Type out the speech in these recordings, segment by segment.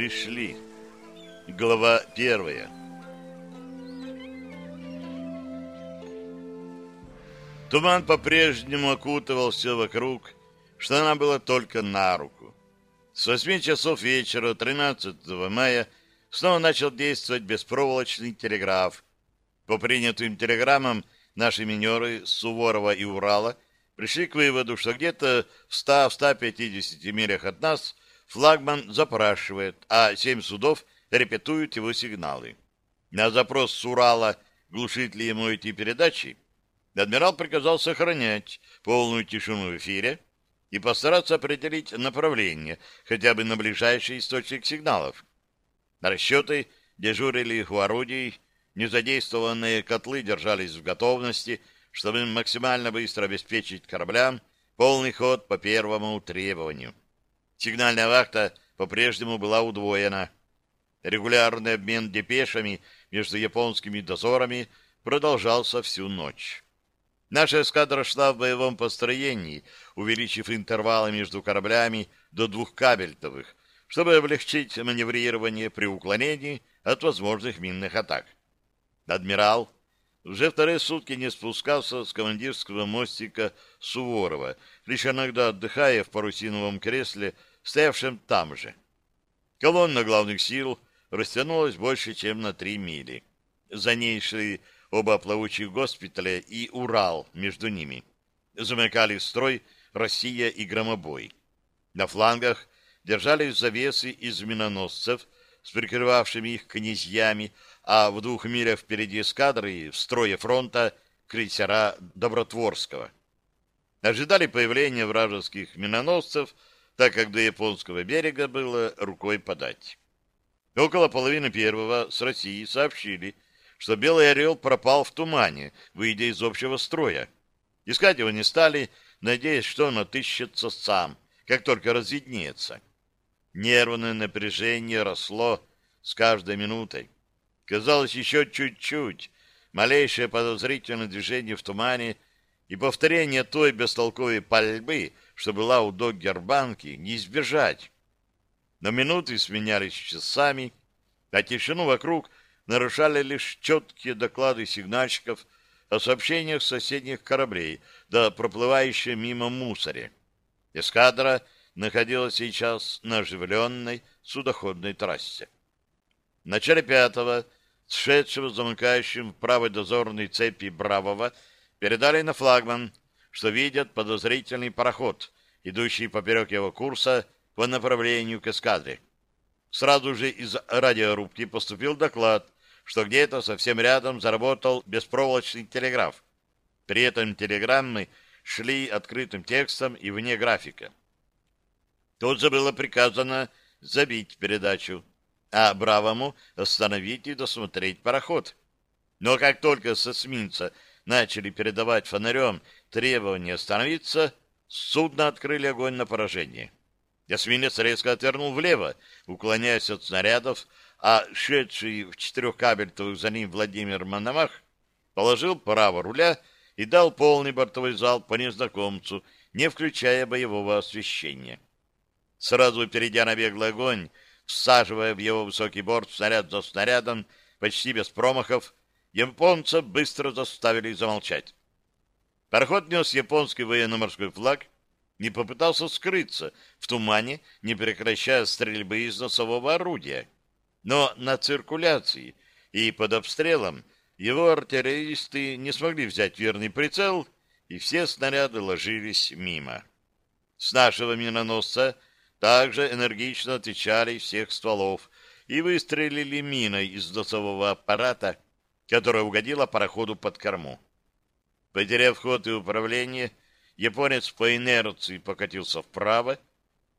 пришли. Глава первая. Туман по-прежнему окутывал все вокруг, что нам было только на руку. С восьми часов вечера 13 мая снова начал действовать беспроволочный телеграф. По принятым телеграммам наши минеры Суворова и Урала пришли к выводу, что где-то в 100-150 милях от нас флагман запрашивает, а семь судов репетуют его сигналы. На запрос с Урала, глушит ли ему эти передачи, адмирал приказал сохранять полную тишину в эфире и постараться определить направление хотя бы на ближайший источник сигналов. Расчеты дежурили у орудий, незадействованные котлы держались в готовности, чтобы максимально быстро обеспечить кораблям полный ход по первому требованию. Сигнальная вахта по-прежнему была удвоена. Регулярный обмен депешами между японскими дозорами продолжался всю ночь. Наша эскадра шла в боевом построении, увеличив интервалы между кораблями до двух кабельтовых, чтобы облегчить маневрирование при уклонении от возможных минных атак. Адмирал уже вторые сутки не спускался с командирского мостика Суворова, лишь иногда отдыхая в парусиновом кресле, стоявшем там же. Колонна главных сил растянулась больше, чем на три мили. За ней шли оба плавучих госпиталя и Урал между ними. Замыкали строй Россия и Громобой. На флангах держались завесы из миноносцев с прикрывавшими их князьями, а в двух милях впереди эскадры в строе фронта крейсера Добротворского. Ожидали появления вражеских миноносцев, так как до японского берега было рукой подать. Около половины первого с России сообщили, что Белый Орел пропал в тумане, выйдя из общего строя. Искать его не стали, надеясь, что он отыщется сам, как только разведнеется. Нервное напряжение росло с каждой минутой. Казалось, еще чуть-чуть, малейшее подозрительное движение в тумане и повторение той бестолковой пальбы, что была у Доггербанки, не избежать. Но минуты сменялись часами, а тишину вокруг нарушали лишь четкие доклады сигнальщиков о сообщениях соседних кораблей, да проплывающие мимо мусоре. Эскадра находилась сейчас на оживленной судоходной трассе. В начале пятого, сшедшего замыкающим в правой дозорной цепи Бравого, передали на флагман, что видят подозрительный пароход, идущий поперек его курса по направлению к эскадре. Сразу же из радиорубки поступил доклад что где-то совсем рядом заработал беспроволочный телеграф. При этом телеграммы шли открытым текстом и вне графика. Тут же было приказано забить передачу, а Бравому остановить и досмотреть пароход. Но как только с эсминца начали передавать фонарем требование остановиться, судно открыли огонь на поражение. Эсминец резко отвернул влево, уклоняясь от снарядов, а шедший в четырехкабельтовых за ним Владимир Мономах положил право руля и дал полный бортовой залп по незнакомцу, не включая боевого освещения. Сразу перейдя на беглый огонь, всаживая в его высокий борт снаряд за снарядом, почти без промахов, японца быстро заставили замолчать. Пароход нес японский военно-морской флаг, не попытался скрыться в тумане, не прекращая стрельбы из носового орудия. Но на циркуляции и под обстрелом его артиллеристы не смогли взять верный прицел, и все снаряды ложились мимо. С нашего миноносца также энергично отвечали всех стволов и выстрелили миной из носового аппарата, которая угодила пароходу под корму. Потеряв ход и управление, японец по инерции покатился вправо,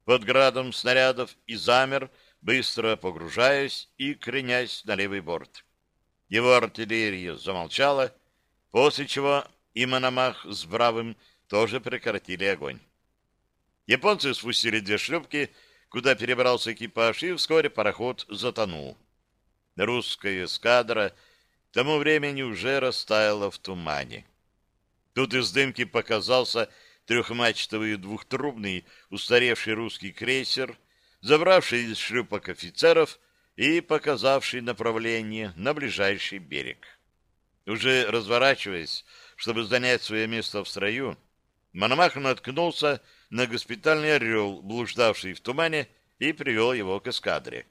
под градом снарядов и замер, быстро погружаясь и кренясь на левый борт. Его артиллерия замолчала, после чего и Мономах с Бравым тоже прекратили огонь. Японцы спустили две шлюпки, куда перебрался экипаж, и вскоре пароход затонул. Русская эскадра к тому времени уже растаяла в тумане. Тут из дымки показался трехмачтовый двухтрубный устаревший русский крейсер забравший из шлюпок офицеров и показавший направление на ближайший берег. Уже разворачиваясь, чтобы занять свое место в строю, Мономах наткнулся на госпитальный орел, блуждавший в тумане, и привел его к эскадре.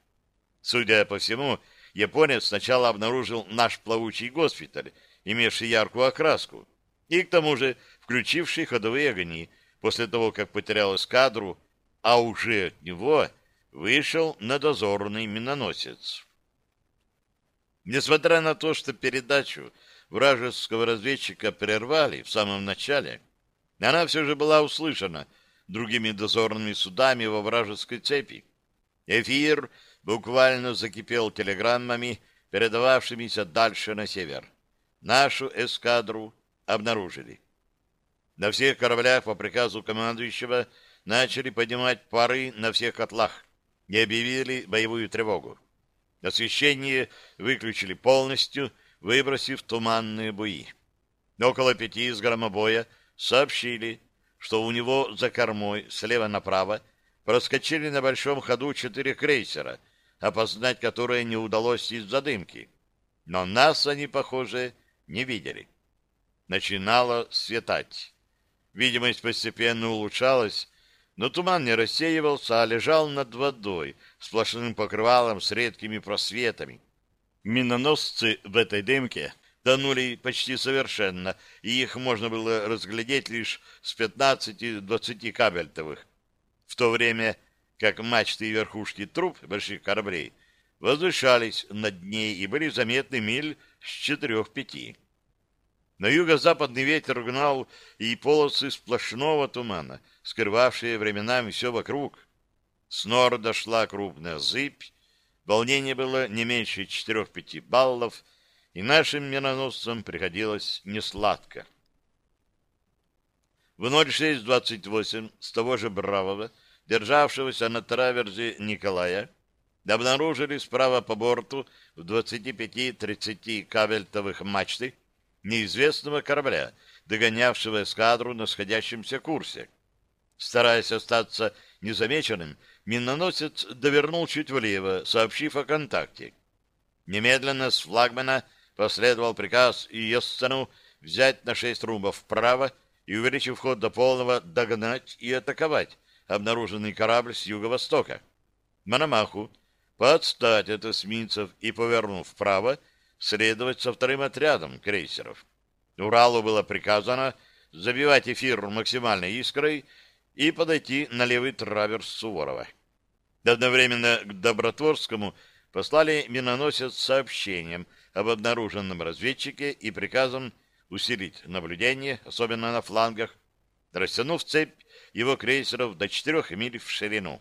Судя по всему, японец сначала обнаружил наш плавучий госпиталь, имевший яркую окраску, и к тому же включивший ходовые огни, после того, как потерял эскадру, а уже от него вышел на дозорный миноносец. Несмотря на то, что передачу вражеского разведчика прервали в самом начале, она все же была услышана другими дозорными судами во вражеской цепи. Эфир буквально закипел телеграммами, передававшимися дальше на север. Нашу эскадру обнаружили. На всех кораблях по приказу командующего начали поднимать пары на всех котлах и объявили боевую тревогу. Освещение выключили полностью, выбросив туманные буи. Около пяти из громобоя сообщили, что у него за кормой слева направо проскочили на большом ходу четыре крейсера, опознать которые не удалось из-за дымки. Но нас они, похоже, не видели. Начинало светать. Видимость постепенно улучшалась, но туман не рассеивался, а лежал над водой, сплошным покрывалом с редкими просветами. Миноносцы в этой дымке тонули почти совершенно, и их можно было разглядеть лишь с 15-20 кабельтовых, в то время как мачты и верхушки труб больших кораблей возвышались над ней и были заметны миль с четырех-пяти. На юго-западный ветер гнал и полосы сплошного тумана, скрывавшие временами все вокруг. С норда шла крупная зыбь, волнение было не меньше четырех-пяти баллов, и нашим миноносцам приходилось несладко. В 06.28 с того же Бравого, державшегося на траверзе Николая, обнаружили справа по борту в 25-30 кабельтовых мачты неизвестного корабля, догонявшего эскадру на сходящемся курсе. Стараясь остаться незамеченным, миноносец довернул чуть влево, сообщив о контакте. Немедленно с флагмана последовал приказ Йессену взять на шесть румбов вправо и, увеличив ход до полного, догнать и атаковать обнаруженный корабль с юго-востока. Мономаху подстать от эсминцев и, повернув вправо, следовать со вторым отрядом крейсеров. Уралу было приказано забивать эфир максимальной искрой и подойти на левый траверс Суворова. Одновременно к Добротворскому послали миноносец с сообщением об обнаруженном разведчике и приказом усилить наблюдение, особенно на флангах, растянув цепь его крейсеров до четырех миль в ширину.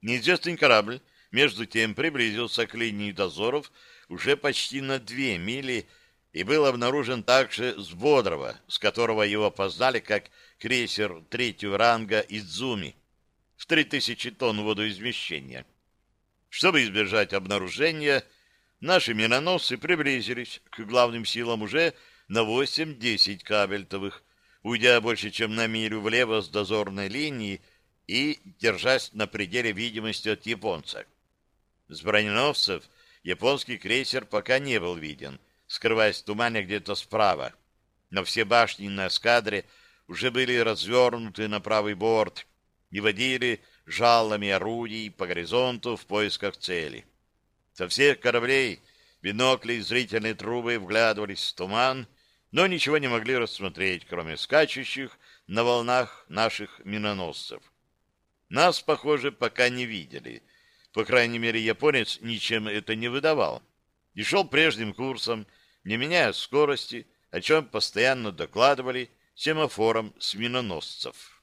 Неизвестный корабль, между тем, приблизился к линии дозоров уже почти на две мили и был обнаружен также с Бодрова, с которого его познали как крейсер третьего ранга Идзуми в 3000 тонн водоизмещения. Чтобы избежать обнаружения, наши миноносцы приблизились к главным силам уже на 8-10 кабельтовых, уйдя больше, чем на милю влево с дозорной линии и держась на пределе видимости от японца. С броненосцев японский крейсер пока не был виден, скрываясь в тумане где-то справа. Но все башни на эскадре уже были развернуты на правый борт и водили жалами орудий по горизонту в поисках цели. Со всех кораблей бинокли и зрительные трубы вглядывались в туман, но ничего не могли рассмотреть, кроме скачущих на волнах наших миноносцев. Нас, похоже, пока не видели. По крайней мере, японец ничем это не выдавал. И шел прежним курсом, не меняя скорости, о чем постоянно докладывали семафором с миноносцев.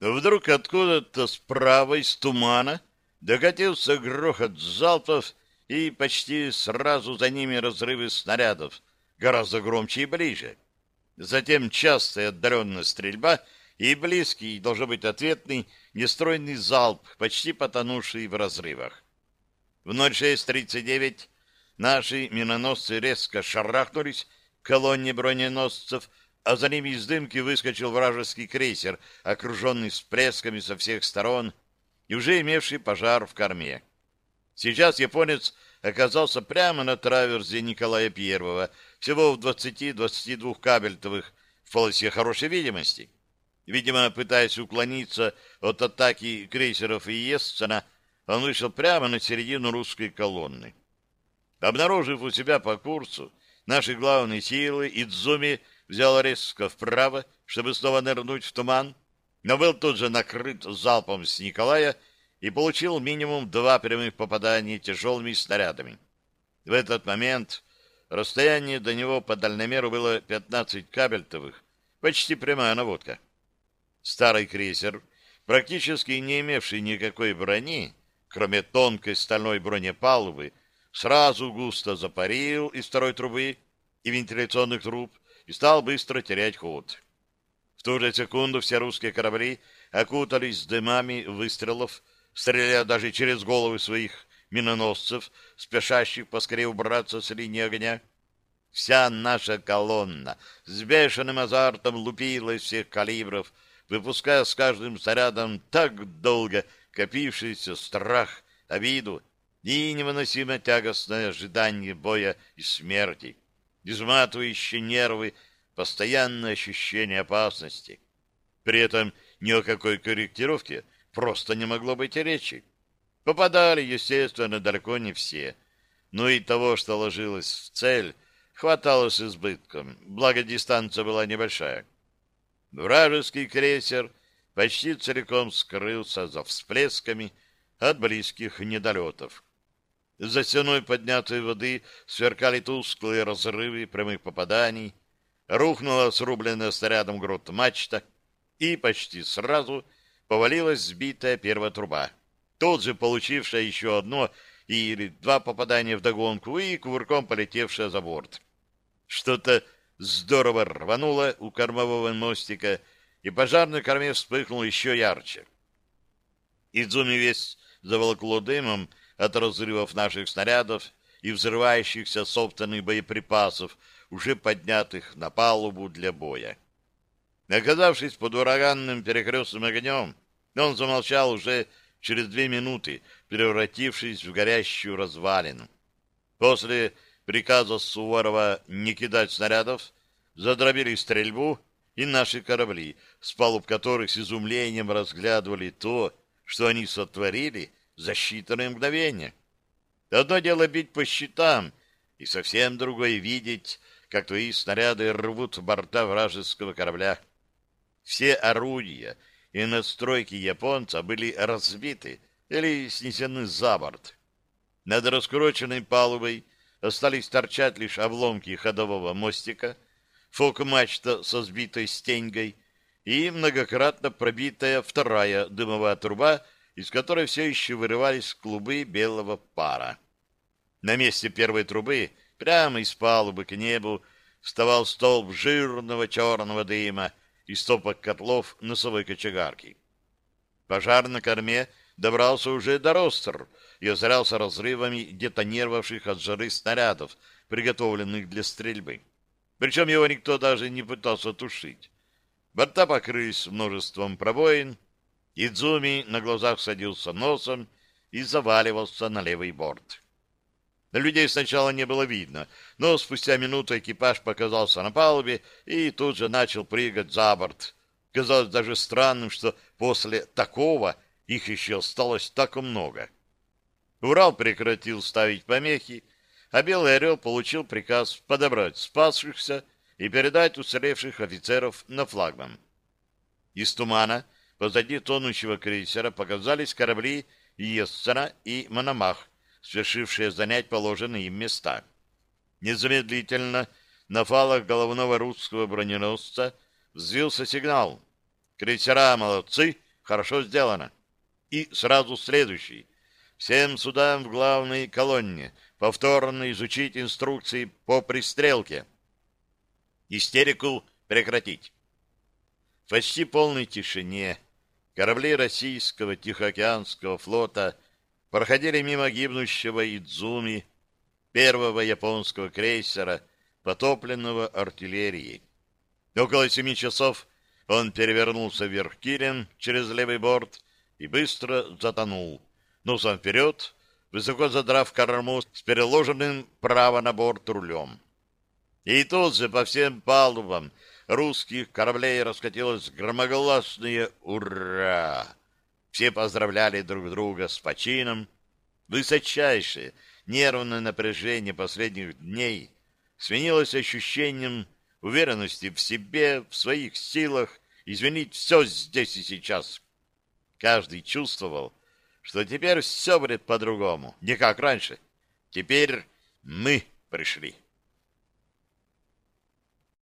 Вдруг откуда-то справа из тумана докатился грохот залпов и почти сразу за ними разрывы снарядов, гораздо громче и ближе. Затем частая отдаленная стрельба и близкий, должен быть ответный, нестройный залп, почти потонувший в разрывах. В 06.39 наши миноносцы резко шарахнулись к колонне броненосцев, а за ними из дымки выскочил вражеский крейсер, окруженный всплесками со всех сторон, и уже имевший пожар в корме. Сейчас японец оказался прямо на траверзе Николая I, всего в 20-22 кабельтовых в полосе хорошей видимости. Видимо, пытаясь уклониться от атаки крейсеров и Ессена, он вышел прямо на середину русской колонны. Обнаружив у себя по курсу наши главные силы, Идзуми взял резко вправо, чтобы снова нырнуть в туман, но был тут же накрыт залпом с Николая и получил минимум два прямых попадания тяжелыми снарядами. В этот момент расстояние до него по дальномеру было 15 кабельтовых, почти прямая наводка. Старый крейсер, практически не имевший никакой брони, кроме тонкой стальной бронепалубы, сразу густо запарил из второй трубы и вентиляционных труб и стал быстро терять ход. В ту же секунду все русские корабли окутались дымами выстрелов, стреляя даже через головы своих миноносцев, спешащих поскорее убраться с линии огня. Вся наша колонна с бешеным азартом лупила из всех калибров, выпуская с каждым снарядом так долго копившийся страх, обиду и невыносимо тягостное ожидание боя и смерти, изматывающие нервы, постоянное ощущение опасности. При этом ни о какой корректировке просто не могло быть речи. Попадали, естественно, далеко не все. Но и того, что ложилось в цель, хватало с избытком, благо дистанция была небольшая. Вражеский крейсер почти целиком скрылся за всплесками от близких недолетов. За стеной поднятой воды сверкали тусклые разрывы прямых попаданий, рухнула срубленная снарядом грот мачта, и почти сразу повалилась сбитая первая труба, тут же получившая еще одно или два попадания в догонку и кувырком полетевшая за борт. Что-то здорово рвануло у кормового мостика, и пожар на корме вспыхнул еще ярче. Идзуми весь заволокло дымом от разрывов наших снарядов и взрывающихся собственных боеприпасов, уже поднятых на палубу для боя. Оказавшись под ураганным перекрестным огнем, он замолчал уже через две минуты, превратившись в горящую развалину. После приказа Суворова не кидать снарядов, задробили стрельбу и наши корабли, с палуб которых с изумлением разглядывали то, что они сотворили за считанные мгновения. Одно дело бить по щитам, и совсем другое видеть, как твои снаряды рвут борта вражеского корабля. Все орудия и надстройки японца были разбиты или снесены за борт. Над раскуроченной палубой остались торчать лишь обломки ходового мостика, фок-мачта со сбитой стеньгой и многократно пробитая вторая дымовая труба, из которой все еще вырывались клубы белого пара. На месте первой трубы, прямо из палубы к небу, вставал столб жирного черного дыма из стопок котлов носовой кочегарки. Пожар на корме добрался уже до ростер и озрялся разрывами детонировавших от жары снарядов, приготовленных для стрельбы. Причем его никто даже не пытался тушить. Борта покрылись множеством пробоин, Идзуми на глазах садился носом и заваливался на левый борт. Людей сначала не было видно, но спустя минуту экипаж показался на палубе и тут же начал прыгать за борт. Казалось даже странным, что после такого их еще осталось так много. Урал прекратил ставить помехи, а Белый Орел получил приказ подобрать спасшихся и передать уцелевших офицеров на флагман. Из тумана позади тонущего крейсера показались корабли Ессена и Мономах, спешившие занять положенные им места. Незамедлительно на фалах головного русского броненосца взвился сигнал. Крейсера молодцы, хорошо сделано. И сразу следующий. Всем судам в главной колонне повторно изучить инструкции по пристрелке. Истерику прекратить. В почти полной тишине корабли российского Тихоокеанского флота проходили мимо гибнущего Идзуми, первого японского крейсера, потопленного артиллерией. Около семи часов он перевернулся вверх килем через левый борт и быстро затонул. Носом вперед, высоко задрав корму с переложенным право на борт рулем. И тут же по всем палубам русских кораблей раскатилось громогласное «Ура!». Все поздравляли друг друга с почином. Высочайшее нервное напряжение последних дней сменилось ощущением уверенности в себе, в своих силах, изменить все здесь и сейчас. Каждый чувствовал, что теперь все будет по-другому, не как раньше. Теперь мы пришли.